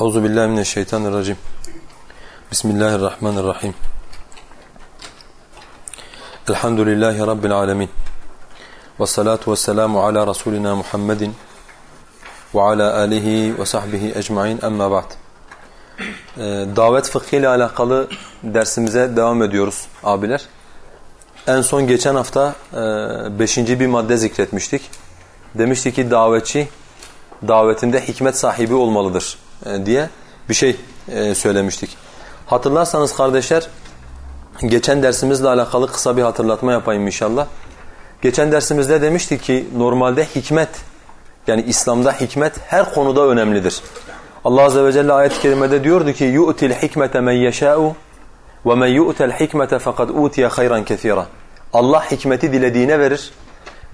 Euzu billahi mineşşeytanirracim. Bismillahirrahmanirrahim. Elhamdülillahi rabbil alamin. Ve salatu vesselamu ala rasulina Muhammedin ve ala alihi ve sahbihi ecmaîn. Amma ba'd. Ee, davet fıkhı ile alakalı dersimize devam ediyoruz abiler. En son geçen hafta e, beşinci bir madde zikretmiştik. Demiştik ki davetçi davetinde hikmet sahibi olmalıdır diye bir şey e, söylemiştik. Hatırlarsanız kardeşler geçen dersimizle alakalı kısa bir hatırlatma yapayım inşallah. Geçen dersimizde demiştik ki normalde hikmet yani İslam'da hikmet her konuda önemlidir. Allah azze ve celle ayet-i kerimede diyordu ki yu'til hikmete men yeşâ'u ve men yu'tel hikmete fakat utiye hayran. Allah hikmeti dilediğine verir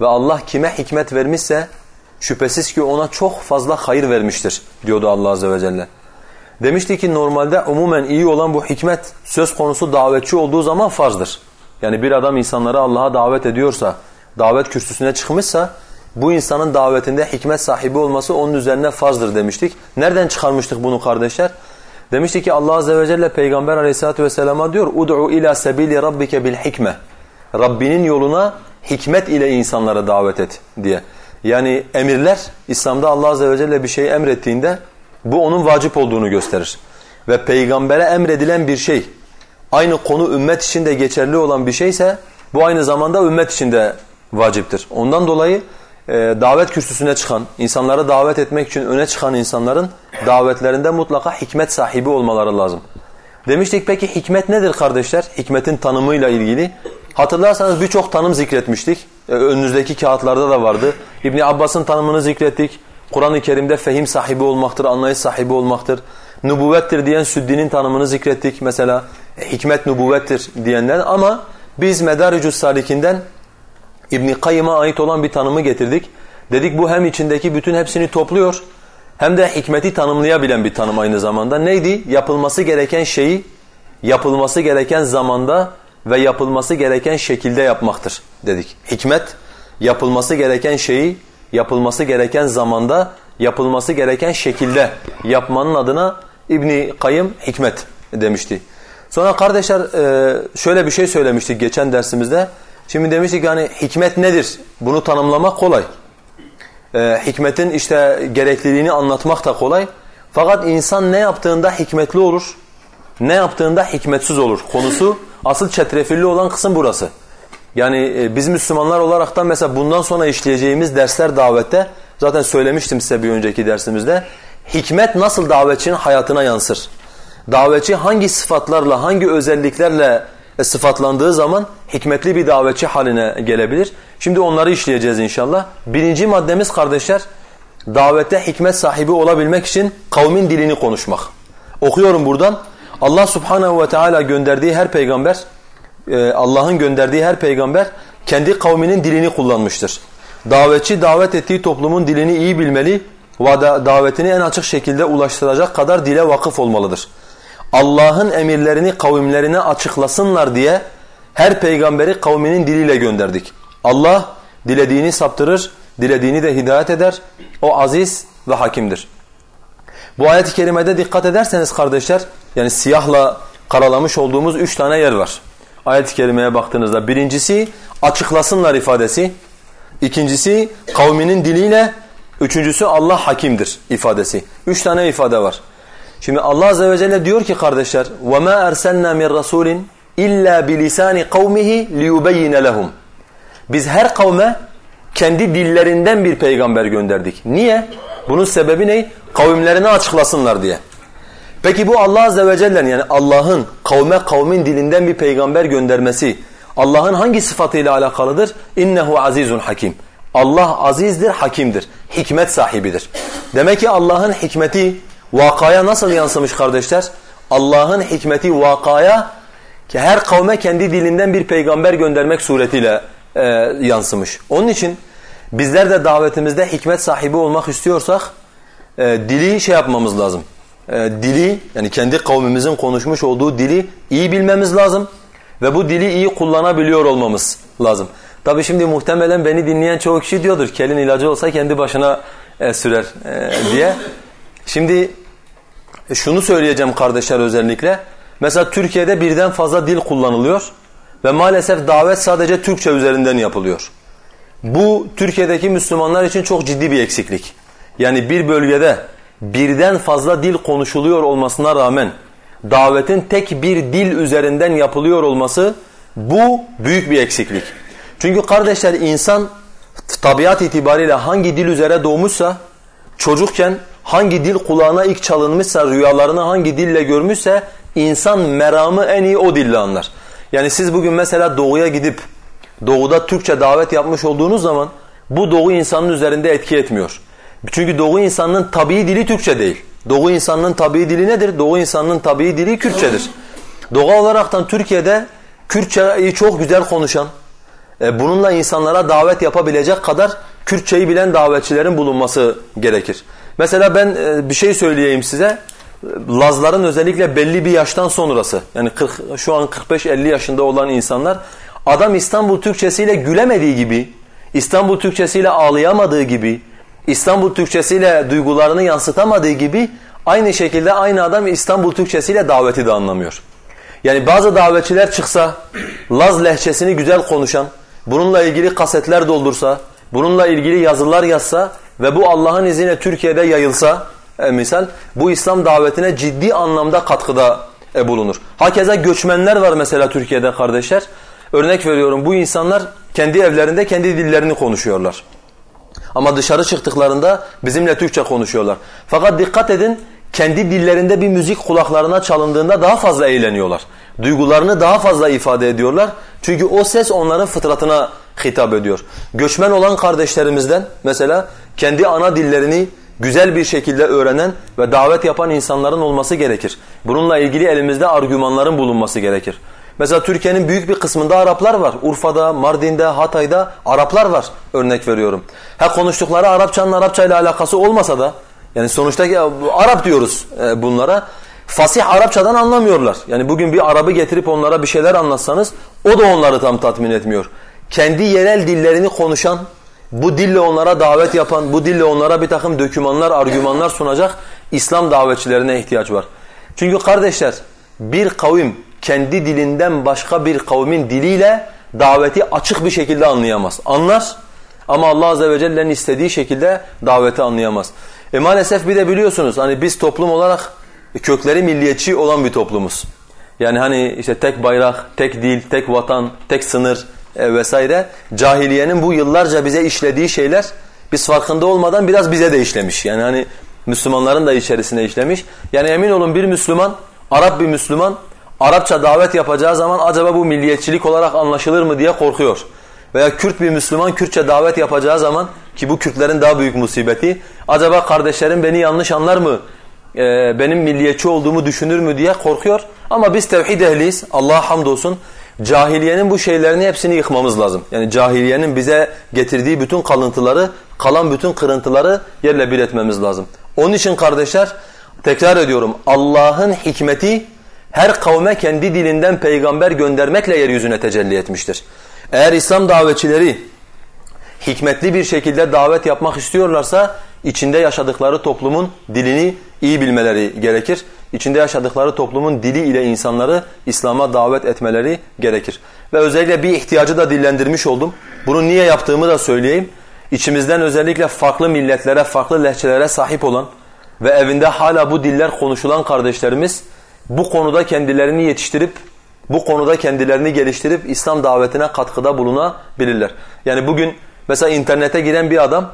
ve Allah kime hikmet vermişse şüphesiz ki ona çok fazla hayır vermiştir diyordu Allah azze ve celle. Demişti ki normalde umumen iyi olan bu hikmet söz konusu davetçi olduğu zaman farzdır. Yani bir adam insanları Allah'a davet ediyorsa, davet kürsüsüne çıkmışsa bu insanın davetinde hikmet sahibi olması onun üzerine farzdır demiştik. Nereden çıkarmıştık bunu kardeşler? Demiştik ki Allah azze ve celle peygamber aleyhissalatu vesselama diyor ila sebili rabbike bil hikme. Rabbinin yoluna hikmet ile insanlara davet et diye. Yani emirler İslam'da Allah azze ve celle bir şeyi emrettiğinde bu onun vacip olduğunu gösterir. Ve peygambere emredilen bir şey aynı konu ümmet içinde geçerli olan bir şeyse bu aynı zamanda ümmet içinde vaciptir. Ondan dolayı e, davet kürsüsüne çıkan, insanlara davet etmek için öne çıkan insanların davetlerinde mutlaka hikmet sahibi olmaları lazım. Demiştik peki hikmet nedir kardeşler? Hikmetin tanımıyla ilgili. Hatırlarsanız birçok tanım zikretmiştik. Ee, önünüzdeki kağıtlarda da vardı. İbn Abbas'ın tanımını zikrettik. Kur'an-ı Kerim'de fehim sahibi olmaktır, anlayış sahibi olmaktır. Nübüvvettir diyen Süddi'nin tanımını zikrettik mesela. E, hikmet nübüvvettir diyenler ama biz Medaricus Salik'inden İbn Kayyım'a ait olan bir tanımı getirdik. Dedik bu hem içindeki bütün hepsini topluyor hem de hikmeti tanımlayabilen bir tanım aynı zamanda. Neydi? Yapılması gereken şeyi yapılması gereken zamanda ve yapılması gereken şekilde yapmaktır dedik. Hikmet yapılması gereken şeyi yapılması gereken zamanda yapılması gereken şekilde yapmanın adına İbni Kayyım hikmet demişti. Sonra kardeşler e, şöyle bir şey söylemiştik geçen dersimizde. Şimdi demiştik yani hikmet nedir? Bunu tanımlamak kolay. E, hikmetin işte gerekliliğini anlatmak da kolay. Fakat insan ne yaptığında hikmetli olur, ne yaptığında hikmetsiz olur konusu asıl çetrefilli olan kısım burası. Yani e, biz Müslümanlar olarak da mesela bundan sonra işleyeceğimiz dersler davette zaten söylemiştim size bir önceki dersimizde. Hikmet nasıl davetçinin hayatına yansır? Davetçi hangi sıfatlarla, hangi özelliklerle e, sıfatlandığı zaman hikmetli bir davetçi haline gelebilir. Şimdi onları işleyeceğiz inşallah. Birinci maddemiz kardeşler, davette hikmet sahibi olabilmek için kavmin dilini konuşmak. Okuyorum buradan. Allah subhanehu ve teala gönderdiği her peygamber, e, Allah'ın gönderdiği her peygamber kendi kavminin dilini kullanmıştır. Davetçi davet ettiği toplumun dilini iyi bilmeli ve davetini en açık şekilde ulaştıracak kadar dile vakıf olmalıdır. Allah'ın emirlerini kavimlerine açıklasınlar diye her peygamberi kavminin diliyle gönderdik. Allah dilediğini saptırır, dilediğini de hidayet eder. O aziz ve hakimdir. Bu ayet-i kerimede dikkat ederseniz kardeşler, yani siyahla karalamış olduğumuz üç tane yer var. Ayet-i kerimeye baktığınızda birincisi açıklasınlar ifadesi, ikincisi kavminin diliyle, üçüncüsü Allah hakimdir ifadesi. Üç tane ifade var. Şimdi Allah azze ve celle diyor ki kardeşler وَمَا أَرْسَلْنَا مِنْ رَسُولٍ اِلَّا بِلِسَانِ قَوْمِهِ لِيُبَيِّنَ لَهُمْ Biz her kavme kendi dillerinden bir peygamber gönderdik. Niye? Bunun sebebi ne? Kavimlerine açıklasınlar diye. Peki bu Allah azze ve celle'nin yani Allah'ın kavme kavmin dilinden bir peygamber göndermesi Allah'ın hangi sıfatıyla alakalıdır? İnnehu azizun hakim. Allah azizdir, hakimdir. Hikmet sahibidir. Demek ki Allah'ın hikmeti vakaya nasıl yansımış kardeşler? Allah'ın hikmeti vakaya ki her kavme kendi dilinden bir peygamber göndermek suretiyle e, yansımış. Onun için bizler de davetimizde hikmet sahibi olmak istiyorsak e, dili şey yapmamız lazım. E, dili yani kendi kavmimizin konuşmuş olduğu dili iyi bilmemiz lazım ve bu dili iyi kullanabiliyor olmamız lazım. Tabi şimdi muhtemelen beni dinleyen çoğu kişi diyordur kelin ilacı olsa kendi başına e, sürer e, diye. Şimdi E şunu söyleyeceğim kardeşler özellikle. Mesela Türkiye'de birden fazla dil kullanılıyor ve maalesef davet sadece Türkçe üzerinden yapılıyor. Bu Türkiye'deki Müslümanlar için çok ciddi bir eksiklik. Yani bir bölgede birden fazla dil konuşuluyor olmasına rağmen davetin tek bir dil üzerinden yapılıyor olması bu büyük bir eksiklik. Çünkü kardeşler insan tabiat itibariyle hangi dil üzere doğmuşsa çocukken hangi dil kulağına ilk çalınmışsa rüyalarını hangi dille görmüşse insan meramı en iyi o dille anlar. Yani siz bugün mesela doğuya gidip doğuda Türkçe davet yapmış olduğunuz zaman bu doğu insanın üzerinde etki etmiyor. Çünkü doğu insanının tabii dili Türkçe değil. Doğu insanının tabii dili nedir? Doğu insanının tabii dili Kürtçedir. Doğal olaraktan Türkiye'de Kürtçeyi çok güzel konuşan, e, bununla insanlara davet yapabilecek kadar Kürtçeyi bilen davetçilerin bulunması gerekir. Mesela ben e, bir şey söyleyeyim size. Lazların özellikle belli bir yaştan sonrası yani 40, şu an 45-50 yaşında olan insanlar adam İstanbul Türkçesiyle gülemediği gibi, İstanbul Türkçesiyle ağlayamadığı gibi, İstanbul Türkçesiyle duygularını yansıtamadığı gibi aynı şekilde aynı adam İstanbul Türkçesiyle daveti de anlamıyor. Yani bazı davetçiler çıksa, Laz lehçesini güzel konuşan, bununla ilgili kasetler doldursa, bununla ilgili yazılar yazsa ve bu Allah'ın izniyle Türkiye'de yayılsa, e, misal bu İslam davetine ciddi anlamda katkıda e, bulunur. Hakeza göçmenler var mesela Türkiye'de kardeşler. Örnek veriyorum bu insanlar kendi evlerinde kendi dillerini konuşuyorlar. Ama dışarı çıktıklarında bizimle Türkçe konuşuyorlar. Fakat dikkat edin kendi dillerinde bir müzik kulaklarına çalındığında daha fazla eğleniyorlar. Duygularını daha fazla ifade ediyorlar. Çünkü o ses onların fıtratına hitap ediyor. Göçmen olan kardeşlerimizden mesela kendi ana dillerini güzel bir şekilde öğrenen ve davet yapan insanların olması gerekir. Bununla ilgili elimizde argümanların bulunması gerekir. Mesela Türkiye'nin büyük bir kısmında Araplar var. Urfa'da, Mardin'de, Hatay'da Araplar var örnek veriyorum. Ha konuştukları Arapçanın Arapça ile alakası olmasa da yani sonuçta Arap diyoruz e, bunlara. Fasih Arapçadan anlamıyorlar. Yani bugün bir Arabı getirip onlara bir şeyler anlatsanız o da onları tam tatmin etmiyor. Kendi yerel dillerini konuşan, bu dille onlara davet yapan, bu dille onlara bir takım dökümanlar, argümanlar sunacak İslam davetçilerine ihtiyaç var. Çünkü kardeşler bir kavim kendi dilinden başka bir kavmin diliyle daveti açık bir şekilde anlayamaz. Anlar ama Allah Azze ve Celle'nin istediği şekilde daveti anlayamaz. E maalesef bir de biliyorsunuz hani biz toplum olarak kökleri milliyetçi olan bir toplumuz. Yani hani işte tek bayrak, tek dil, tek vatan, tek sınır e, vesaire. Cahiliyenin bu yıllarca bize işlediği şeyler biz farkında olmadan biraz bize de işlemiş. Yani hani Müslümanların da içerisine işlemiş. Yani emin olun bir Müslüman, Arap bir Müslüman Arapça davet yapacağı zaman acaba bu milliyetçilik olarak anlaşılır mı diye korkuyor. Veya Kürt bir Müslüman Kürtçe davet yapacağı zaman ki bu Kürtlerin daha büyük musibeti acaba kardeşlerim beni yanlış anlar mı? Ee, benim milliyetçi olduğumu düşünür mü diye korkuyor. Ama biz tevhid ehliyiz. Allah'a hamdolsun. Cahiliyenin bu şeylerini hepsini yıkmamız lazım. Yani cahiliyenin bize getirdiği bütün kalıntıları, kalan bütün kırıntıları yerle bir etmemiz lazım. Onun için kardeşler tekrar ediyorum Allah'ın hikmeti her kavme kendi dilinden peygamber göndermekle yeryüzüne tecelli etmiştir. Eğer İslam davetçileri hikmetli bir şekilde davet yapmak istiyorlarsa içinde yaşadıkları toplumun dilini iyi bilmeleri gerekir. İçinde yaşadıkları toplumun dili ile insanları İslam'a davet etmeleri gerekir. Ve özellikle bir ihtiyacı da dillendirmiş oldum. Bunu niye yaptığımı da söyleyeyim. İçimizden özellikle farklı milletlere, farklı lehçelere sahip olan ve evinde hala bu diller konuşulan kardeşlerimiz bu konuda kendilerini yetiştirip bu konuda kendilerini geliştirip İslam davetine katkıda bulunabilirler. Yani bugün mesela internete giren bir adam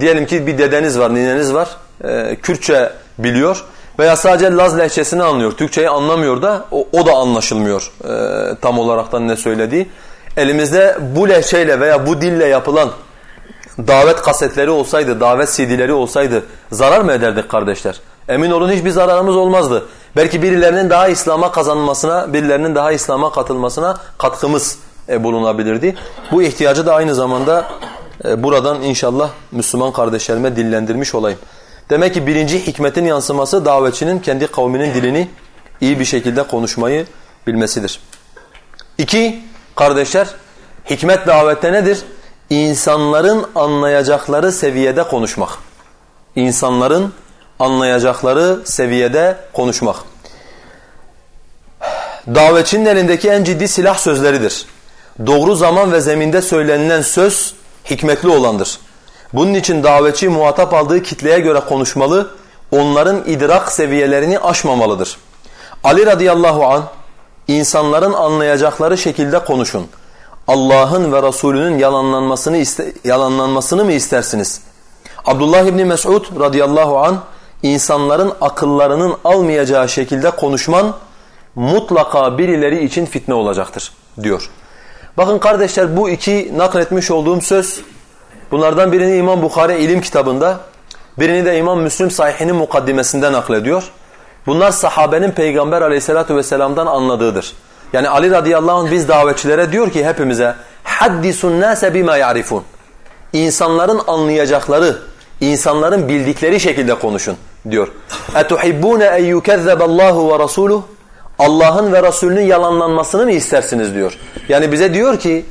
diyelim ki bir dedeniz var, nineniz var, e, Kürtçe biliyor veya sadece Laz lehçesini anlıyor, Türkçeyi anlamıyor da o, o da anlaşılmıyor e, tam olaraktan ne söylediği. Elimizde bu lehçeyle veya bu dille yapılan davet kasetleri olsaydı, davet CD'leri olsaydı zarar mı ederdik kardeşler? Emin olun hiçbir zararımız olmazdı. Belki birilerinin daha İslam'a kazanmasına, birilerinin daha İslam'a katılmasına katkımız e, bulunabilirdi. Bu ihtiyacı da aynı zamanda e, buradan inşallah Müslüman kardeşlerime dillendirmiş olayım. Demek ki birinci hikmetin yansıması davetçinin kendi kavminin dilini iyi bir şekilde konuşmayı bilmesidir. İki, kardeşler, hikmet davette nedir? İnsanların anlayacakları seviyede konuşmak. İnsanların anlayacakları seviyede konuşmak. Davetçinin elindeki en ciddi silah sözleridir. Doğru zaman ve zeminde söylenilen söz hikmetli olandır. Bunun için davetçi muhatap aldığı kitleye göre konuşmalı, onların idrak seviyelerini aşmamalıdır. Ali radıyallahu an insanların anlayacakları şekilde konuşun. Allah'ın ve Resulünün yalanlanmasını yalanlanmasını mı istersiniz? Abdullah İbni Mes'ud radıyallahu an insanların akıllarının almayacağı şekilde konuşman mutlaka birileri için fitne olacaktır diyor. Bakın kardeşler bu iki nakletmiş olduğum söz bunlardan birini İmam Bukhari ilim kitabında birini de İmam Müslim sahihinin mukaddimesinde naklediyor. Bunlar sahabenin peygamber aleyhissalatu vesselam'dan anladığıdır. Yani Ali radıyallahu anh biz davetçilere diyor ki hepimize haddisun nase bima ya'rifun. İnsanların anlayacakları, insanların bildikleri şekilde konuşun diyor. Etuhibbune en yukezzeballahu ve rasuluh Allah'ın ve Resulünün yalanlanmasını mı istersiniz diyor. Yani bize diyor ki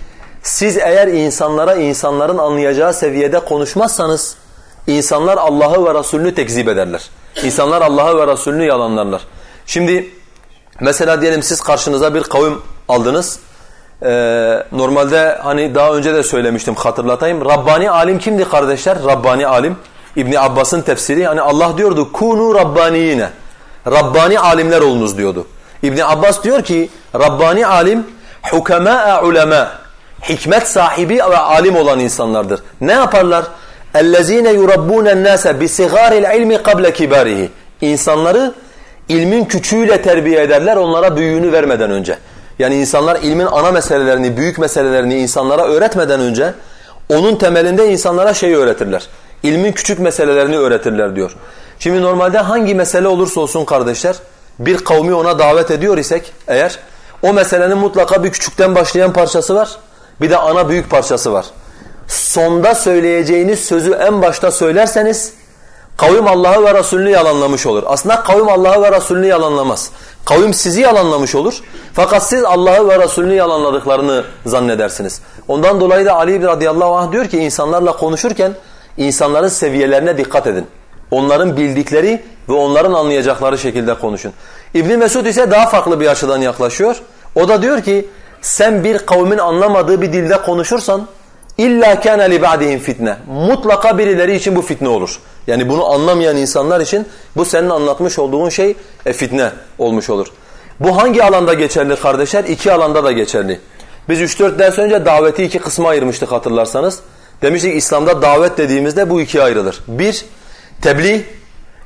siz eğer insanlara insanların anlayacağı seviyede konuşmazsanız insanlar Allah'ı ve Resulünü tekzip ederler. İnsanlar Allah'ı ve Resulünü yalanlarlar. Şimdi mesela diyelim siz karşınıza bir kavim aldınız. Ee, normalde hani daha önce de söylemiştim hatırlatayım. Rabbani alim kimdi kardeşler? Rabbani alim. İbni Abbas'ın tefsiri. Hani Allah diyordu kunu rabbaniyine. Rabbani alimler olunuz diyordu. İbn Abbas diyor ki Rabbani alim hukema ulema hikmet sahibi ve alim olan insanlardır. Ne yaparlar? اَلَّذ۪ينَ يُرَبُّونَ النَّاسَ بِسِغَارِ الْعِلْمِ قَبْلَ كِبَارِهِ İnsanları ilmin küçüğüyle terbiye ederler onlara büyüğünü vermeden önce. Yani insanlar ilmin ana meselelerini, büyük meselelerini insanlara öğretmeden önce onun temelinde insanlara şey öğretirler. İlmin küçük meselelerini öğretirler diyor. Şimdi normalde hangi mesele olursa olsun kardeşler bir kavmi ona davet ediyor isek eğer o meselenin mutlaka bir küçükten başlayan parçası var. Bir de ana büyük parçası var. Sonda söyleyeceğiniz sözü en başta söylerseniz kavim Allah'ı ve Resulünü yalanlamış olur. Aslında kavim Allah'ı ve Resulünü yalanlamaz. Kavim sizi yalanlamış olur. Fakat siz Allah'ı ve Resulünü yalanladıklarını zannedersiniz. Ondan dolayı da Ali radıyallahu anh diyor ki insanlarla konuşurken insanların seviyelerine dikkat edin. Onların bildikleri ve onların anlayacakları şekilde konuşun. İbn Mesud ise daha farklı bir açıdan yaklaşıyor. O da diyor ki sen bir kavmin anlamadığı bir dilde konuşursan illa kana li fitne. Mutlaka birileri için bu fitne olur. Yani bunu anlamayan insanlar için bu senin anlatmış olduğun şey e, fitne olmuş olur. Bu hangi alanda geçerli kardeşler? İki alanda da geçerli. Biz 3-4 ders önce daveti iki kısma ayırmıştık hatırlarsanız. Demiştik İslam'da davet dediğimizde bu ikiye ayrılır. Bir, tebliğ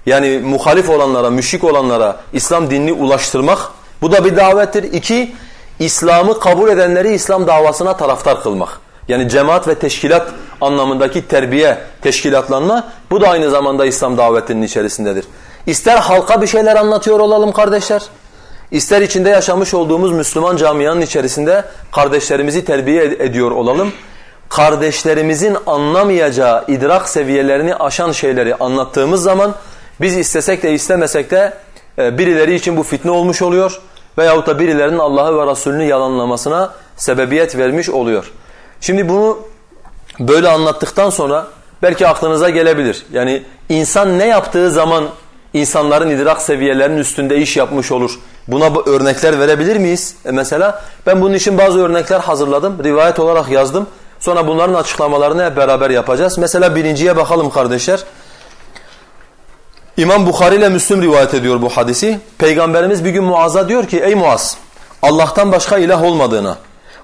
yani muhalif olanlara, müşrik olanlara İslam dinini ulaştırmak bu da bir davettir. İki, İslam'ı kabul edenleri İslam davasına taraftar kılmak. Yani cemaat ve teşkilat anlamındaki terbiye, teşkilatlanma bu da aynı zamanda İslam davetinin içerisindedir. İster halka bir şeyler anlatıyor olalım kardeşler, ister içinde yaşamış olduğumuz Müslüman camianın içerisinde kardeşlerimizi terbiye ediyor olalım. Kardeşlerimizin anlamayacağı idrak seviyelerini aşan şeyleri anlattığımız zaman biz istesek de istemesek de e, birileri için bu fitne olmuş oluyor veyahut da birilerinin Allah'ı ve Resulünü yalanlamasına sebebiyet vermiş oluyor. Şimdi bunu böyle anlattıktan sonra belki aklınıza gelebilir. Yani insan ne yaptığı zaman insanların idrak seviyelerinin üstünde iş yapmış olur. Buna örnekler verebilir miyiz? E mesela ben bunun için bazı örnekler hazırladım. Rivayet olarak yazdım. Sonra bunların açıklamalarını hep beraber yapacağız. Mesela birinciye bakalım kardeşler. İmam Bukhari ile Müslüm rivayet ediyor bu hadisi. Peygamberimiz bir gün Muaz'a diyor ki ey Muaz Allah'tan başka ilah olmadığına,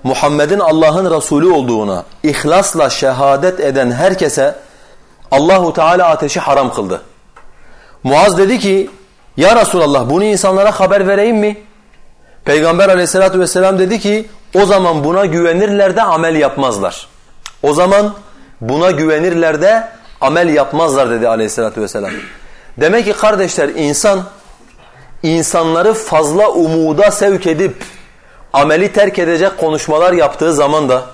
Muhammed'in Allah'ın Resulü olduğuna ihlasla şehadet eden herkese Allahu Teala ateşi haram kıldı. Muaz dedi ki ya Resulallah bunu insanlara haber vereyim mi? Peygamber aleyhissalatü vesselam dedi ki o zaman buna güvenirler de amel yapmazlar. O zaman buna güvenirler de amel yapmazlar dedi aleyhissalatü vesselam. Demek ki kardeşler insan insanları fazla umuda sevk edip ameli terk edecek konuşmalar yaptığı zaman da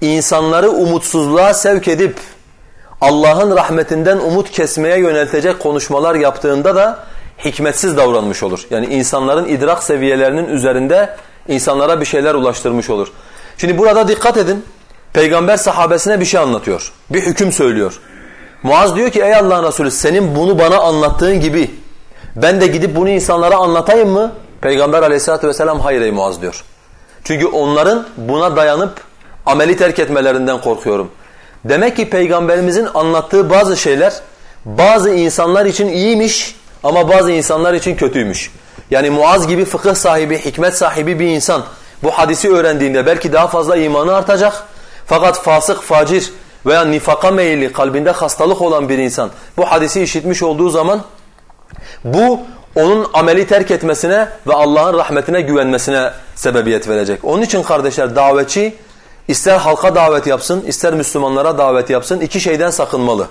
insanları umutsuzluğa sevk edip Allah'ın rahmetinden umut kesmeye yöneltecek konuşmalar yaptığında da hikmetsiz davranmış olur. Yani insanların idrak seviyelerinin üzerinde insanlara bir şeyler ulaştırmış olur. Şimdi burada dikkat edin. Peygamber sahabesine bir şey anlatıyor. Bir hüküm söylüyor. Muaz diyor ki ey Allah'ın Resulü senin bunu bana anlattığın gibi ben de gidip bunu insanlara anlatayım mı? Peygamber aleyhissalatü vesselam hayır ey Muaz diyor. Çünkü onların buna dayanıp ameli terk etmelerinden korkuyorum. Demek ki peygamberimizin anlattığı bazı şeyler bazı insanlar için iyiymiş ama bazı insanlar için kötüymüş. Yani Muaz gibi fıkıh sahibi, hikmet sahibi bir insan bu hadisi öğrendiğinde belki daha fazla imanı artacak. Fakat fasık, facir veya nifaka meyilli, kalbinde hastalık olan bir insan bu hadisi işitmiş olduğu zaman bu onun ameli terk etmesine ve Allah'ın rahmetine güvenmesine sebebiyet verecek. Onun için kardeşler davetçi ister halka davet yapsın, ister Müslümanlara davet yapsın iki şeyden sakınmalı.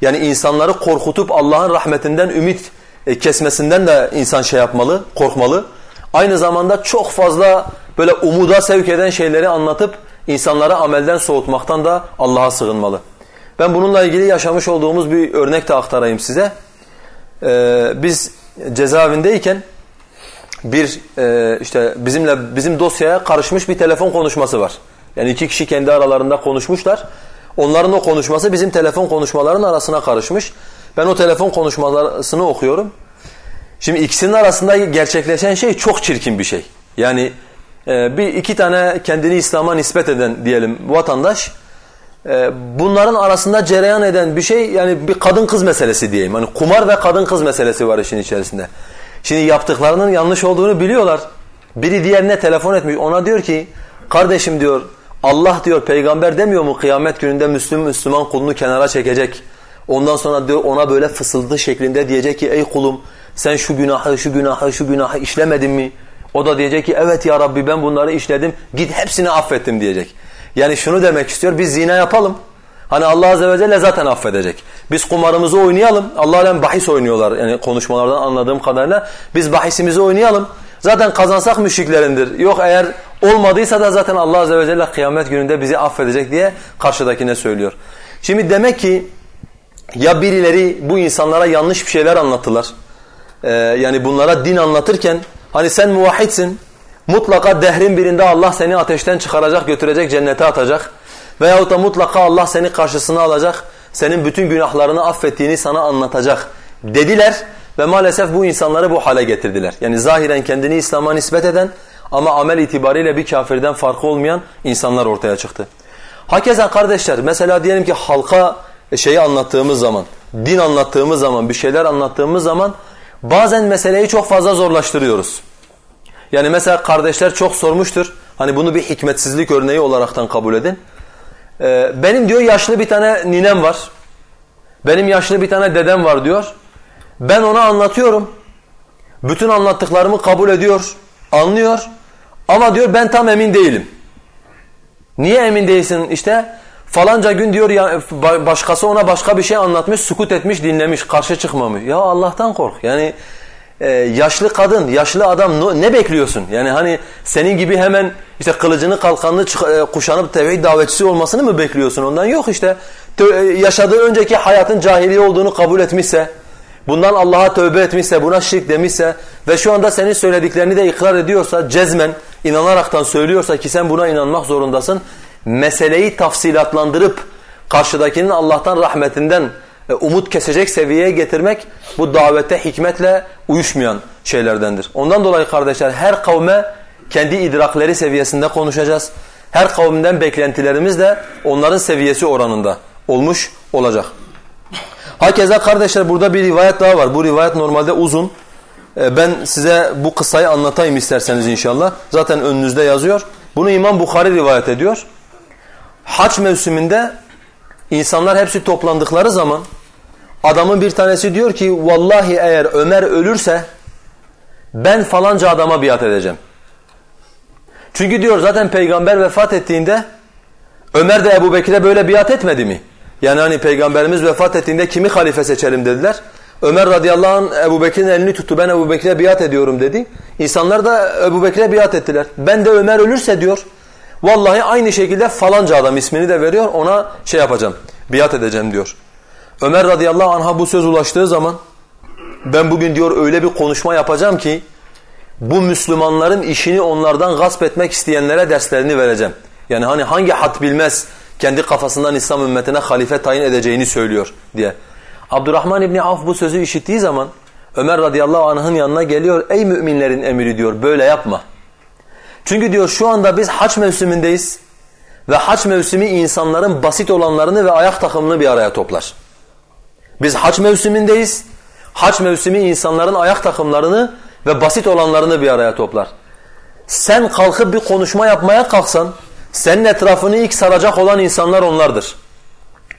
Yani insanları korkutup Allah'ın rahmetinden ümit e, kesmesinden de insan şey yapmalı, korkmalı. Aynı zamanda çok fazla böyle umuda sevk eden şeyleri anlatıp insanları amelden soğutmaktan da Allah'a sığınmalı. Ben bununla ilgili yaşamış olduğumuz bir örnek de aktarayım size. Ee, biz cezaevindeyken bir e, işte bizimle bizim dosyaya karışmış bir telefon konuşması var. Yani iki kişi kendi aralarında konuşmuşlar. Onların o konuşması bizim telefon konuşmalarının arasına karışmış. Ben o telefon konuşmalarını okuyorum. Şimdi ikisinin arasında gerçekleşen şey çok çirkin bir şey. Yani e, bir iki tane kendini İslam'a nispet eden diyelim vatandaş e, bunların arasında cereyan eden bir şey yani bir kadın kız meselesi diyeyim. Hani kumar ve kadın kız meselesi var işin içerisinde. Şimdi yaptıklarının yanlış olduğunu biliyorlar. Biri diğerine telefon etmiş. Ona diyor ki kardeşim diyor Allah diyor peygamber demiyor mu kıyamet gününde Müslüm Müslüman kulunu kenara çekecek. Ondan sonra diyor ona böyle fısıldı şeklinde diyecek ki ey kulum sen şu günahı şu günahı şu günahı işlemedin mi? O da diyecek ki evet ya Rabbi ben bunları işledim git hepsini affettim diyecek. Yani şunu demek istiyor biz zina yapalım. Hani Allah Azze ve Celle zaten affedecek. Biz kumarımızı oynayalım. Allah alem bahis oynuyorlar yani konuşmalardan anladığım kadarıyla. Biz bahisimizi oynayalım. Zaten kazansak müşriklerindir. Yok eğer olmadıysa da zaten Allah Azze ve Celle kıyamet gününde bizi affedecek diye karşıdakine söylüyor. Şimdi demek ki ya birileri bu insanlara yanlış bir şeyler anlattılar. Ee, yani bunlara din anlatırken hani sen muvahhidsin mutlaka dehrin birinde Allah seni ateşten çıkaracak götürecek cennete atacak. Veyahut da mutlaka Allah seni karşısına alacak senin bütün günahlarını affettiğini sana anlatacak dediler ve maalesef bu insanları bu hale getirdiler. Yani zahiren kendini İslam'a nispet eden ama amel itibariyle bir kafirden farkı olmayan insanlar ortaya çıktı. Hakeza kardeşler mesela diyelim ki halka şeyi anlattığımız zaman, din anlattığımız zaman, bir şeyler anlattığımız zaman bazen meseleyi çok fazla zorlaştırıyoruz. Yani mesela kardeşler çok sormuştur. Hani bunu bir hikmetsizlik örneği olaraktan kabul edin. Ee, benim diyor yaşlı bir tane ninem var. Benim yaşlı bir tane dedem var diyor. Ben ona anlatıyorum. Bütün anlattıklarımı kabul ediyor, anlıyor. Ama diyor ben tam emin değilim. Niye emin değilsin? İşte falanca gün diyor ya başkası ona başka bir şey anlatmış, sukut etmiş, dinlemiş, karşı çıkmamış. Ya Allah'tan kork. Yani e, yaşlı kadın, yaşlı adam no, ne bekliyorsun? Yani hani senin gibi hemen işte kılıcını kalkanını e, kuşanıp tevhid davetçisi olmasını mı bekliyorsun? Ondan yok işte. Tö e, yaşadığı önceki hayatın cahiliye olduğunu kabul etmişse, bundan Allah'a tövbe etmişse, buna şirk demişse ve şu anda senin söylediklerini de ikrar ediyorsa, cezmen inanaraktan söylüyorsa ki sen buna inanmak zorundasın. Meseleyi tafsilatlandırıp karşıdakinin Allah'tan rahmetinden e, umut kesecek seviyeye getirmek bu davette hikmetle uyuşmayan şeylerdendir. Ondan dolayı kardeşler her kavme kendi idrakleri seviyesinde konuşacağız. Her kavimden beklentilerimiz de onların seviyesi oranında olmuş olacak. Hakeza kardeşler burada bir rivayet daha var. Bu rivayet normalde uzun. E, ben size bu kıssayı anlatayım isterseniz inşallah. Zaten önünüzde yazıyor. Bunu İmam Bukhari rivayet ediyor. Haç mevsiminde insanlar hepsi toplandıkları zaman adamın bir tanesi diyor ki vallahi eğer Ömer ölürse ben falanca adama biat edeceğim. Çünkü diyor zaten peygamber vefat ettiğinde Ömer de Ebu Bekir'e böyle biat etmedi mi? Yani hani peygamberimiz vefat ettiğinde kimi halife seçelim dediler. Ömer radıyallahu anh Ebu Bekir'in elini tuttu ben Ebu Bekir'e biat ediyorum dedi. İnsanlar da Ebu Bekir'e biat ettiler. Ben de Ömer ölürse diyor vallahi aynı şekilde falanca adam ismini de veriyor ona şey yapacağım biat edeceğim diyor. Ömer radıyallahu anh'a bu söz ulaştığı zaman ben bugün diyor öyle bir konuşma yapacağım ki bu Müslümanların işini onlardan gasp etmek isteyenlere derslerini vereceğim. Yani hani hangi hat bilmez kendi kafasından İslam ümmetine halife tayin edeceğini söylüyor diye. Abdurrahman İbni Avf bu sözü işittiği zaman Ömer radıyallahu anh'ın yanına geliyor. Ey müminlerin emiri diyor böyle yapma. Çünkü diyor şu anda biz haç mevsimindeyiz. Ve haç mevsimi insanların basit olanlarını ve ayak takımını bir araya toplar. Biz haç mevsimindeyiz. Haç mevsimi insanların ayak takımlarını ve basit olanlarını bir araya toplar. Sen kalkıp bir konuşma yapmaya kalksan, senin etrafını ilk saracak olan insanlar onlardır.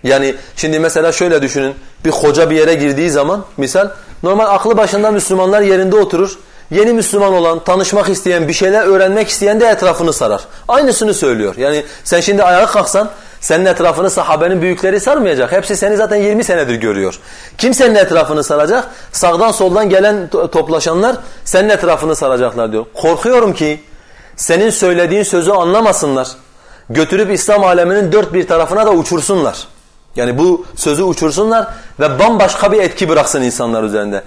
Yani şimdi mesela şöyle düşünün, bir hoca bir yere girdiği zaman, misal, normal aklı başında Müslümanlar yerinde oturur, yeni Müslüman olan, tanışmak isteyen, bir şeyler öğrenmek isteyen de etrafını sarar. Aynısını söylüyor. Yani sen şimdi ayağa kalksan, senin etrafını sahabenin büyükleri sarmayacak. Hepsi seni zaten 20 senedir görüyor. Kim senin etrafını saracak? Sağdan soldan gelen toplaşanlar senin etrafını saracaklar diyor. Korkuyorum ki senin söylediğin sözü anlamasınlar. Götürüp İslam aleminin dört bir tarafına da uçursunlar. Yani bu sözü uçursunlar ve bambaşka bir etki bıraksın insanlar üzerinde.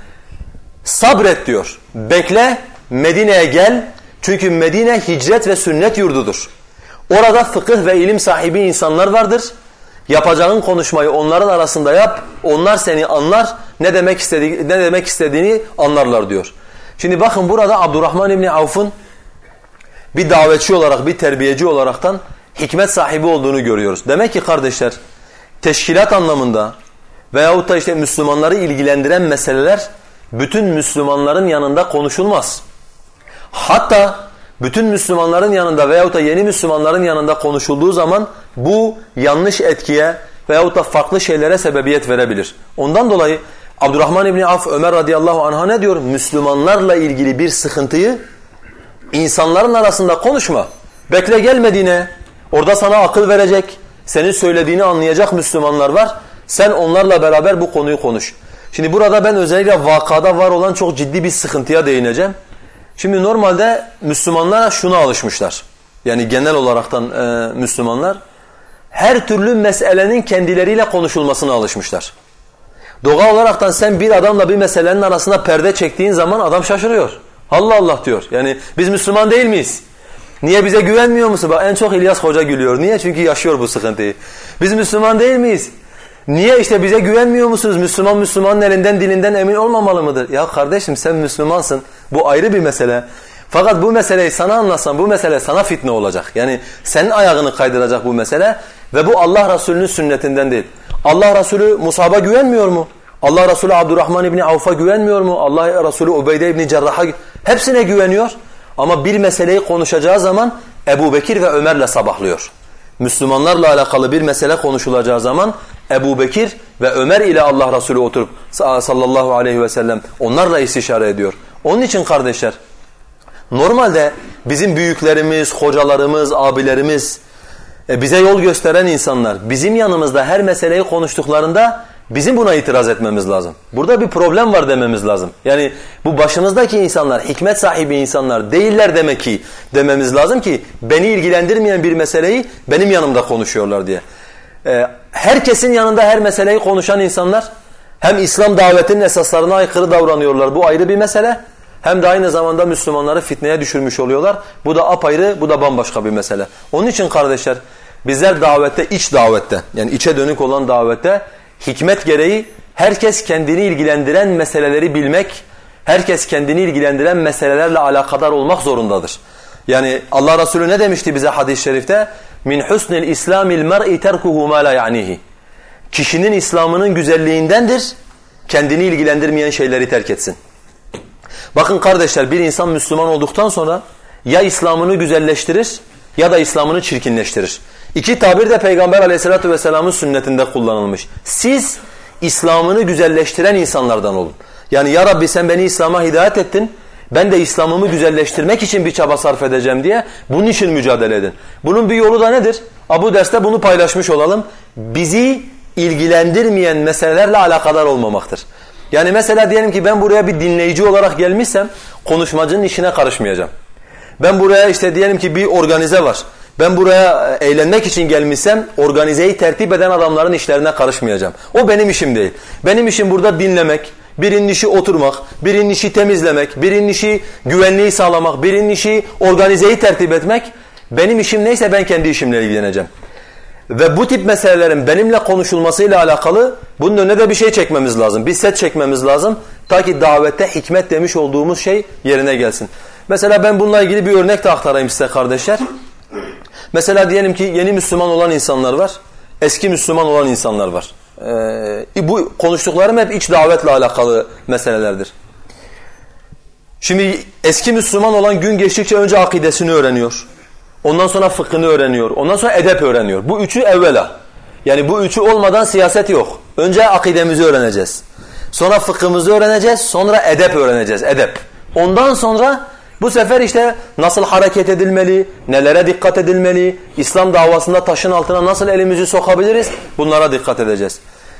Sabret diyor. Bekle, Medine'ye gel. Çünkü Medine hicret ve sünnet yurdudur. Orada fıkıh ve ilim sahibi insanlar vardır. Yapacağın konuşmayı onların arasında yap. Onlar seni anlar. Ne demek istediğini, ne demek istediğini anlarlar diyor. Şimdi bakın burada Abdurrahman İbni Avf'ın bir davetçi olarak, bir terbiyeci olaraktan hikmet sahibi olduğunu görüyoruz. Demek ki kardeşler teşkilat anlamında veyahut da işte Müslümanları ilgilendiren meseleler bütün Müslümanların yanında konuşulmaz. Hatta bütün Müslümanların yanında veyahut da yeni Müslümanların yanında konuşulduğu zaman bu yanlış etkiye veyahut da farklı şeylere sebebiyet verebilir. Ondan dolayı Abdurrahman İbni Af Ömer radıyallahu anh'a ne diyor? Müslümanlarla ilgili bir sıkıntıyı insanların arasında konuşma. Bekle gelmediğine, orada sana akıl verecek, senin söylediğini anlayacak Müslümanlar var. Sen onlarla beraber bu konuyu konuş. Şimdi burada ben özellikle vakada var olan çok ciddi bir sıkıntıya değineceğim. Şimdi normalde Müslümanlar şuna alışmışlar. Yani genel olaraktan e, Müslümanlar her türlü meselenin kendileriyle konuşulmasına alışmışlar. Doğal olaraktan sen bir adamla bir meselenin arasında perde çektiğin zaman adam şaşırıyor. Allah Allah diyor. Yani biz Müslüman değil miyiz? Niye bize güvenmiyor musun? Bak en çok İlyas Hoca gülüyor. Niye? Çünkü yaşıyor bu sıkıntıyı. Biz Müslüman değil miyiz? Niye işte bize güvenmiyor musunuz? Müslüman Müslümanın elinden dilinden emin olmamalı mıdır? Ya kardeşim sen Müslümansın. Bu ayrı bir mesele. Fakat bu meseleyi sana anlatsam bu mesele sana fitne olacak. Yani senin ayağını kaydıracak bu mesele ve bu Allah Resulü'nün sünnetinden değil. Allah Resulü Musab'a güvenmiyor mu? Allah Resulü Abdurrahman İbni Avf'a güvenmiyor mu? Allah Resulü Ubeyde İbni Cerrah'a hepsine güveniyor. Ama bir meseleyi konuşacağı zaman Ebu Bekir ve Ömer'le sabahlıyor. Müslümanlarla alakalı bir mesele konuşulacağı zaman Ebu Bekir ve Ömer ile Allah Resulü oturup sallallahu aleyhi ve sellem onlarla istişare ediyor. Onun için kardeşler normalde bizim büyüklerimiz, hocalarımız, abilerimiz e, bize yol gösteren insanlar bizim yanımızda her meseleyi konuştuklarında bizim buna itiraz etmemiz lazım. Burada bir problem var dememiz lazım. Yani bu başımızdaki insanlar hikmet sahibi insanlar değiller demek ki dememiz lazım ki beni ilgilendirmeyen bir meseleyi benim yanımda konuşuyorlar diye. Ee, herkesin yanında her meseleyi konuşan insanlar hem İslam davetinin esaslarına aykırı davranıyorlar. Bu ayrı bir mesele. Hem de aynı zamanda Müslümanları fitneye düşürmüş oluyorlar. Bu da apayrı, bu da bambaşka bir mesele. Onun için kardeşler bizler davette, iç davette yani içe dönük olan davette hikmet gereği herkes kendini ilgilendiren meseleleri bilmek, herkes kendini ilgilendiren meselelerle alakadar olmak zorundadır. Yani Allah Resulü ne demişti bize hadis-i şerifte? min husnil islamil mer'i terkuhu ma la ya'nihi. Kişinin İslam'ının güzelliğindendir kendini ilgilendirmeyen şeyleri terk etsin. Bakın kardeşler bir insan Müslüman olduktan sonra ya İslam'ını güzelleştirir ya da İslam'ını çirkinleştirir. İki tabir de Peygamber aleyhissalatü vesselamın sünnetinde kullanılmış. Siz İslam'ını güzelleştiren insanlardan olun. Yani ya Rabbi sen beni İslam'a hidayet ettin. Ben de İslam'ımı güzelleştirmek için bir çaba sarf edeceğim diye bunun için mücadele edin. Bunun bir yolu da nedir? Bu derste bunu paylaşmış olalım. Bizi ilgilendirmeyen meselelerle alakadar olmamaktır. Yani mesela diyelim ki ben buraya bir dinleyici olarak gelmişsem konuşmacının işine karışmayacağım. Ben buraya işte diyelim ki bir organize var. Ben buraya e, eğlenmek için gelmişsem organizeyi tertip eden adamların işlerine karışmayacağım. O benim işim değil. Benim işim burada dinlemek, birinin işi oturmak, birinin işi temizlemek, birinin işi güvenliği sağlamak, birinin işi organizeyi tertip etmek. Benim işim neyse ben kendi işimle ilgileneceğim. Ve bu tip meselelerin benimle konuşulmasıyla alakalı bunun önüne de bir şey çekmemiz lazım. Bir set çekmemiz lazım. Ta ki davette hikmet demiş olduğumuz şey yerine gelsin. Mesela ben bununla ilgili bir örnek de aktarayım size kardeşler. Mesela diyelim ki yeni Müslüman olan insanlar var. Eski Müslüman olan insanlar var. Ee, bu konuştuklarım hep iç davetle alakalı meselelerdir. Şimdi eski Müslüman olan gün geçtikçe önce akidesini öğreniyor. Ondan sonra fıkhını öğreniyor. Ondan sonra edep öğreniyor. Bu üçü evvela. Yani bu üçü olmadan siyaset yok. Önce akidemizi öğreneceğiz. Sonra fıkhımızı öğreneceğiz. Sonra edep öğreneceğiz. Edep. Ondan sonra bu sefer işte nasıl hareket edilmeli, nelere dikkat edilmeli, İslam davasında taşın altına nasıl elimizi sokabiliriz bunlara dikkat edeceğiz.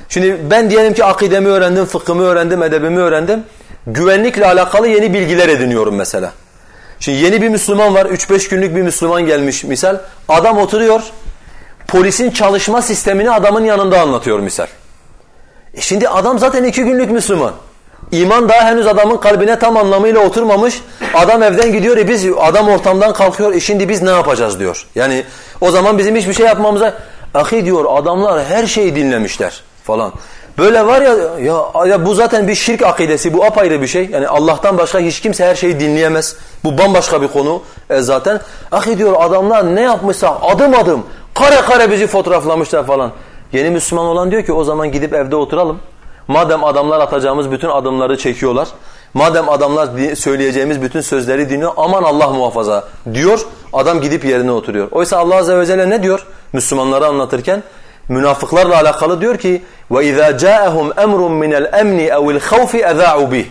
Şimdi ben diyelim ki akidemi öğrendim, fıkhımı öğrendim, edebimi öğrendim. Güvenlikle alakalı yeni bilgiler ediniyorum mesela. Şimdi yeni bir Müslüman var, 3-5 günlük bir Müslüman gelmiş misal. Adam oturuyor, polisin çalışma sistemini adamın yanında anlatıyor misal. E şimdi adam zaten 2 günlük Müslüman. İman daha henüz adamın kalbine tam anlamıyla oturmamış. Adam evden gidiyor e biz adam ortamdan kalkıyor e şimdi biz ne yapacağız diyor. Yani o zaman bizim hiçbir şey yapmamıza ahi diyor adamlar her şeyi dinlemişler falan. Böyle var ya, ya ya bu zaten bir şirk akidesi bu apayrı bir şey. Yani Allah'tan başka hiç kimse her şeyi dinleyemez. Bu bambaşka bir konu e, zaten. Ahi diyor adamlar ne yapmışsa adım adım kare kare bizi fotoğraflamışlar falan. Yeni Müslüman olan diyor ki o zaman gidip evde oturalım. Madem adamlar atacağımız bütün adımları çekiyorlar, madem adamlar söyleyeceğimiz bütün sözleri dinliyor, aman Allah muhafaza diyor, adam gidip yerine oturuyor. Oysa Allah Azze ve Celle ne diyor Müslümanlara anlatırken? Münafıklarla alakalı diyor ki وَاِذَا جَاءَهُمْ اَمْرٌ مِنَ الْاَمْنِ اَوِ الْخَوْفِ اَذَاعُوا بِهِ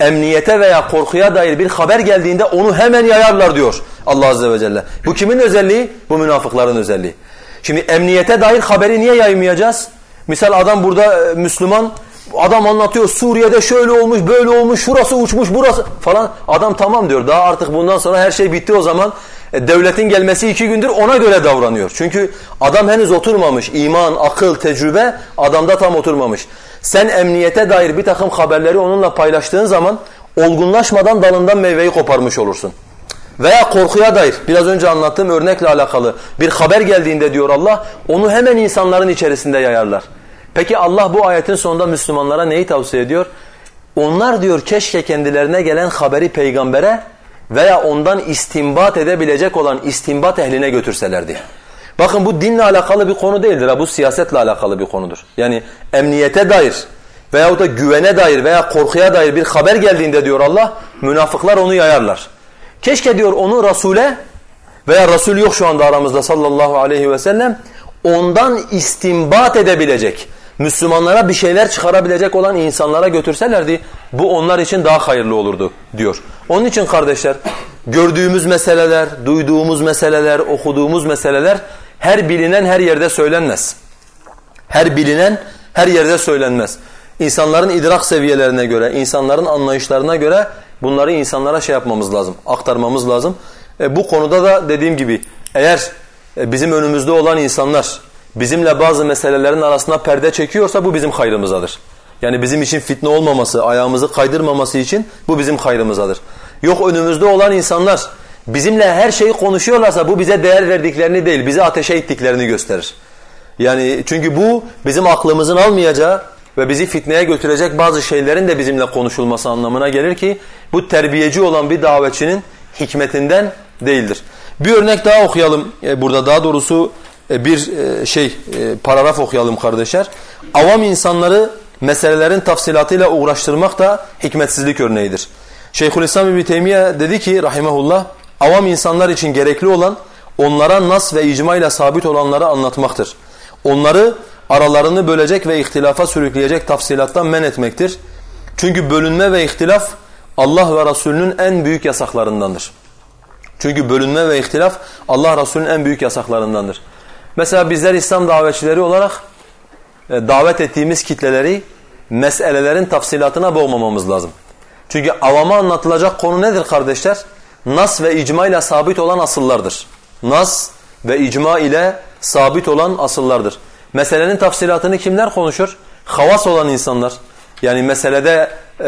Emniyete veya korkuya dair bir haber geldiğinde onu hemen yayarlar diyor Allah Azze ve Celle. Bu kimin özelliği? Bu münafıkların özelliği. Şimdi emniyete dair haberi niye yaymayacağız? Misal adam burada e, Müslüman adam anlatıyor Suriye'de şöyle olmuş böyle olmuş şurası uçmuş burası falan adam tamam diyor daha artık bundan sonra her şey bitti o zaman e, devletin gelmesi iki gündür ona göre davranıyor. Çünkü adam henüz oturmamış iman, akıl, tecrübe adamda tam oturmamış. Sen emniyete dair bir takım haberleri onunla paylaştığın zaman olgunlaşmadan dalından meyveyi koparmış olursun. Veya korkuya dair biraz önce anlattığım örnekle alakalı bir haber geldiğinde diyor Allah onu hemen insanların içerisinde yayarlar. Peki Allah bu ayetin sonunda Müslümanlara neyi tavsiye ediyor? Onlar diyor keşke kendilerine gelen haberi peygambere veya ondan istimbat edebilecek olan istimbat ehline götürselerdi. Bakın bu dinle alakalı bir konu değildir. Bu siyasetle alakalı bir konudur. Yani emniyete dair veyahut da güvene dair veya korkuya dair bir haber geldiğinde diyor Allah münafıklar onu yayarlar. Keşke diyor onu Resul'e veya Resul yok şu anda aramızda sallallahu aleyhi ve sellem ondan istimbat edebilecek, Müslümanlara bir şeyler çıkarabilecek olan insanlara götürselerdi bu onlar için daha hayırlı olurdu diyor. Onun için kardeşler gördüğümüz meseleler, duyduğumuz meseleler, okuduğumuz meseleler her bilinen her yerde söylenmez. Her bilinen her yerde söylenmez. İnsanların idrak seviyelerine göre, insanların anlayışlarına göre bunları insanlara şey yapmamız lazım, aktarmamız lazım. E, bu konuda da dediğim gibi eğer e, bizim önümüzde olan insanlar bizimle bazı meselelerin arasında perde çekiyorsa bu bizim hayrımızadır. Yani bizim için fitne olmaması, ayağımızı kaydırmaması için bu bizim hayrımızadır. Yok önümüzde olan insanlar bizimle her şeyi konuşuyorlarsa bu bize değer verdiklerini değil, bizi ateşe ittiklerini gösterir. Yani çünkü bu bizim aklımızın almayacağı ve bizi fitneye götürecek bazı şeylerin de bizimle konuşulması anlamına gelir ki bu terbiyeci olan bir davetçinin hikmetinden değildir. Bir örnek daha okuyalım e, burada daha doğrusu bir e, şey paragraf okuyalım kardeşler. Avam insanları meselelerin tafsilatıyla uğraştırmak da hikmetsizlik örneğidir. Şeyhülislam İbni Teymiye dedi ki rahimahullah avam insanlar için gerekli olan onlara nas ve icma ile sabit olanları anlatmaktır. Onları aralarını bölecek ve ihtilafa sürükleyecek tafsilattan men etmektir. Çünkü bölünme ve ihtilaf Allah ve Resulünün en büyük yasaklarındandır. Çünkü bölünme ve ihtilaf Allah Resulü'nün en büyük yasaklarındandır. Mesela bizler İslam davetçileri olarak e, davet ettiğimiz kitleleri meselelerin tafsilatına boğmamamız lazım. Çünkü avama anlatılacak konu nedir kardeşler? Nas ve icma ile sabit olan asıllardır. Nas ve icma ile sabit olan asıllardır. Meselenin tafsilatını kimler konuşur? Havas olan insanlar. Yani meselede e,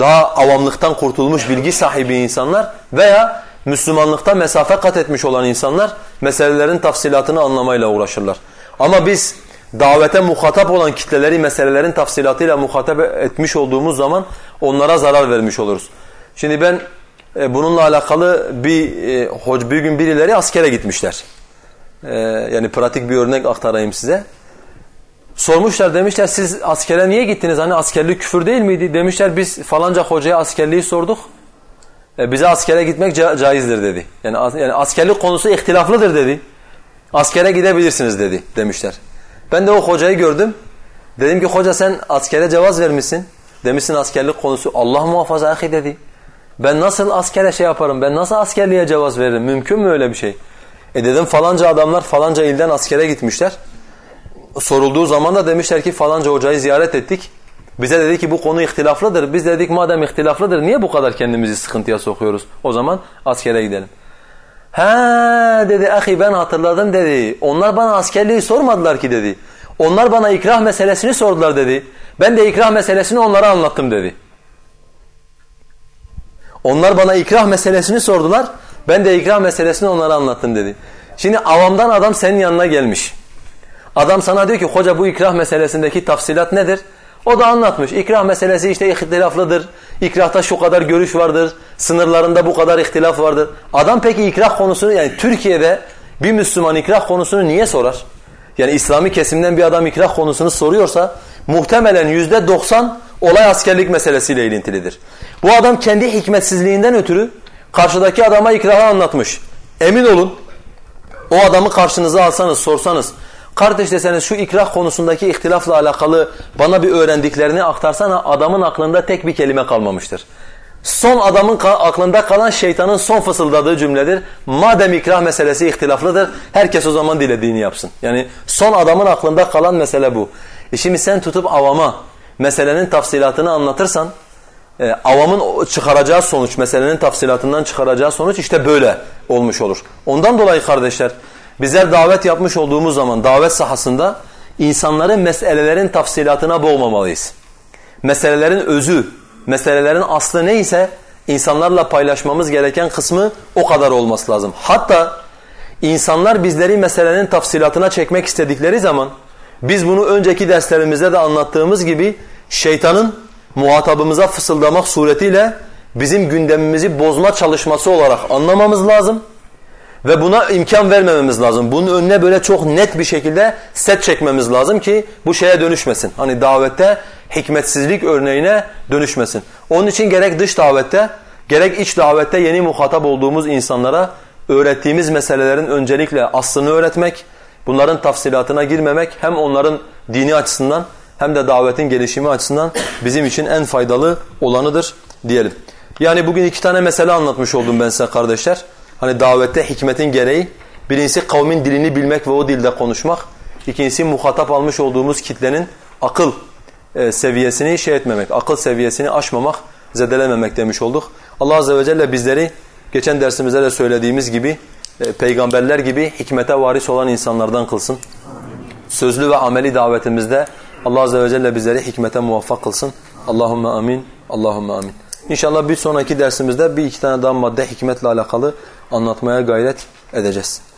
daha avamlıktan kurtulmuş bilgi sahibi insanlar veya Müslümanlıkta mesafe kat etmiş olan insanlar meselelerin tafsilatını anlamayla uğraşırlar. Ama biz davete muhatap olan kitleleri meselelerin tafsilatıyla muhatap etmiş olduğumuz zaman onlara zarar vermiş oluruz. Şimdi ben e, bununla alakalı bir e, bir gün birileri askere gitmişler. E, yani pratik bir örnek aktarayım size. Sormuşlar demişler siz askere niye gittiniz? Hani askerlik küfür değil miydi? Demişler biz falanca hocaya askerliği sorduk. E, bize askere gitmek ca caizdir dedi. Yani, as yani askerlik konusu ihtilaflıdır dedi. Askere gidebilirsiniz dedi demişler. Ben de o hocayı gördüm. Dedim ki hoca sen askere cevaz vermişsin. Demişsin askerlik konusu Allah muhafaza ahi dedi. Ben nasıl askere şey yaparım? Ben nasıl askerliğe cevaz veririm? Mümkün mü öyle bir şey? E dedim falanca adamlar falanca ilden askere gitmişler. Sorulduğu zaman da demişler ki falanca hocayı ziyaret ettik. Bize dedi ki bu konu ihtilaflıdır. Biz dedik madem ihtilaflıdır niye bu kadar kendimizi sıkıntıya sokuyoruz? O zaman askere gidelim. He dedi ahi ben hatırladım dedi. Onlar bana askerliği sormadılar ki dedi. Onlar bana ikrah meselesini sordular dedi. Ben de ikrah meselesini onlara anlattım dedi. Onlar bana ikrah meselesini sordular. Ben de ikrah meselesini onlara anlattım dedi. Şimdi avamdan adam senin yanına gelmiş. Adam sana diyor ki hoca bu ikrah meselesindeki tafsilat nedir? O da anlatmış. İkrah meselesi işte ihtilaflıdır. İkrahta şu kadar görüş vardır. Sınırlarında bu kadar ihtilaf vardır. Adam peki ikrah konusunu yani Türkiye'de bir Müslüman ikrah konusunu niye sorar? Yani İslami kesimden bir adam ikrah konusunu soruyorsa muhtemelen yüzde doksan olay askerlik meselesiyle ilintilidir. Bu adam kendi hikmetsizliğinden ötürü karşıdaki adama ikrahı anlatmış. Emin olun o adamı karşınıza alsanız sorsanız Kardeş deseniz şu ikrah konusundaki ihtilafla alakalı bana bir öğrendiklerini aktarsana adamın aklında tek bir kelime kalmamıştır. Son adamın aklında kalan şeytanın son fısıldadığı cümledir. Madem ikrah meselesi ihtilaflıdır herkes o zaman dilediğini yapsın. Yani son adamın aklında kalan mesele bu. E şimdi sen tutup avama meselenin tafsilatını anlatırsan e, avamın çıkaracağı sonuç, meselenin tafsilatından çıkaracağı sonuç işte böyle olmuş olur. Ondan dolayı kardeşler Bizler davet yapmış olduğumuz zaman davet sahasında insanların meselelerin tafsilatına boğmamalıyız. Meselelerin özü, meselelerin aslı neyse insanlarla paylaşmamız gereken kısmı o kadar olması lazım. Hatta insanlar bizleri meselenin tafsilatına çekmek istedikleri zaman biz bunu önceki derslerimizde de anlattığımız gibi şeytanın muhatabımıza fısıldamak suretiyle bizim gündemimizi bozma çalışması olarak anlamamız lazım. Ve buna imkan vermememiz lazım. Bunun önüne böyle çok net bir şekilde set çekmemiz lazım ki bu şeye dönüşmesin. Hani davette hikmetsizlik örneğine dönüşmesin. Onun için gerek dış davette gerek iç davette yeni muhatap olduğumuz insanlara öğrettiğimiz meselelerin öncelikle aslını öğretmek, bunların tafsilatına girmemek hem onların dini açısından hem de davetin gelişimi açısından bizim için en faydalı olanıdır diyelim. Yani bugün iki tane mesele anlatmış oldum ben size kardeşler. Hani davette hikmetin gereği birincisi kavmin dilini bilmek ve o dilde konuşmak. İkincisi muhatap almış olduğumuz kitlenin akıl e, seviyesini şey etmemek, akıl seviyesini aşmamak, zedelememek demiş olduk. Allah Azze ve Celle bizleri geçen dersimizde de söylediğimiz gibi e, peygamberler gibi hikmete varis olan insanlardan kılsın. Sözlü ve ameli davetimizde Allah Azze ve Celle bizleri hikmete muvaffak kılsın. Allahumme amin, Allahumme amin. İnşallah bir sonraki dersimizde bir iki tane daha madde hikmetle alakalı anlatmaya gayret edeceğiz.